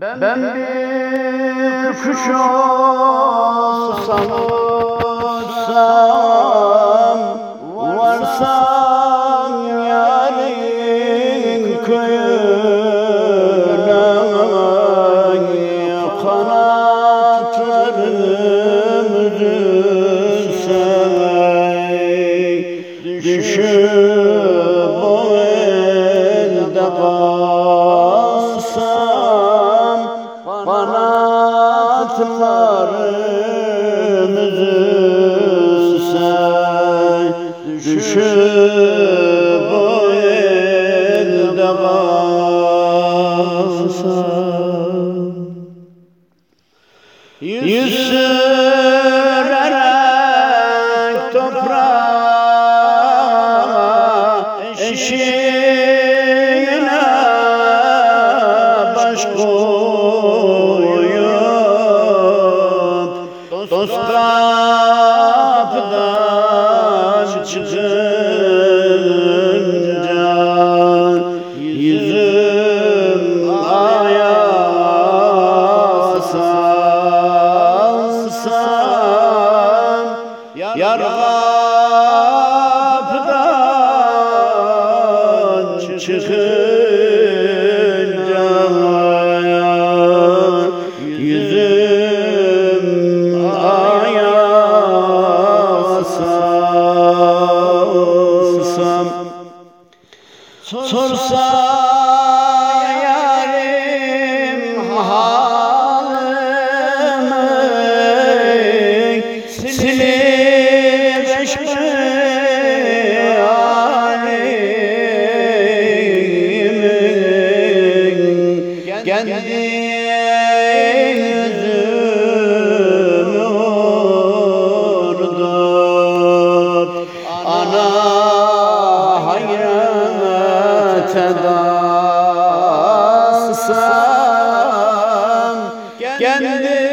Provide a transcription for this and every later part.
Ben, ben bir kuş olsam uçsam Varsam yarın köyüne Kanatlarım düşse Düşüp Kanatlarım düşse Düşüp o elde kalsam Yüz toprağa eşiğine Dost kapıdan çıkınca Yüzüm aya salsam Yar Sorsa yarim halımı Silir eşmi halimin Kendi dalsam Kendi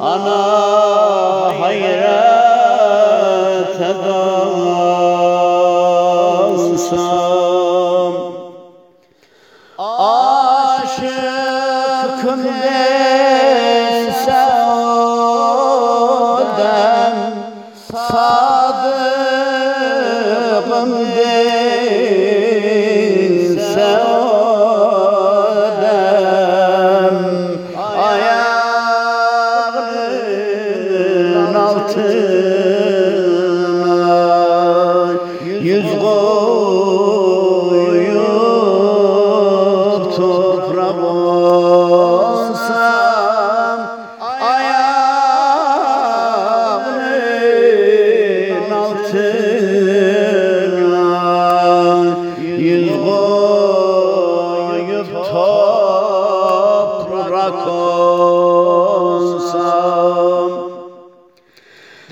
Ana hayrete dalsam Aşıkım dese Sadıkım değilse o dem Ayağının altına yüz koyup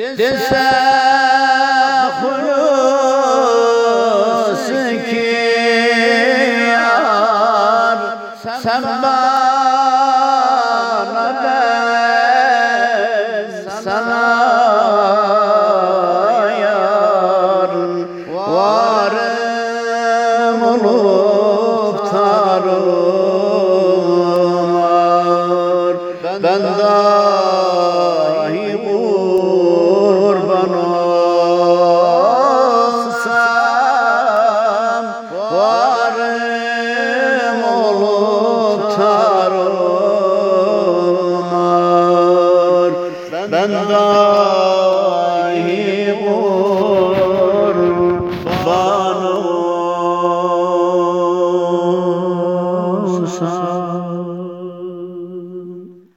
Dese hulusu ki yar Sen bana ben sana yar Varım olup tarumar Ben dahi Ben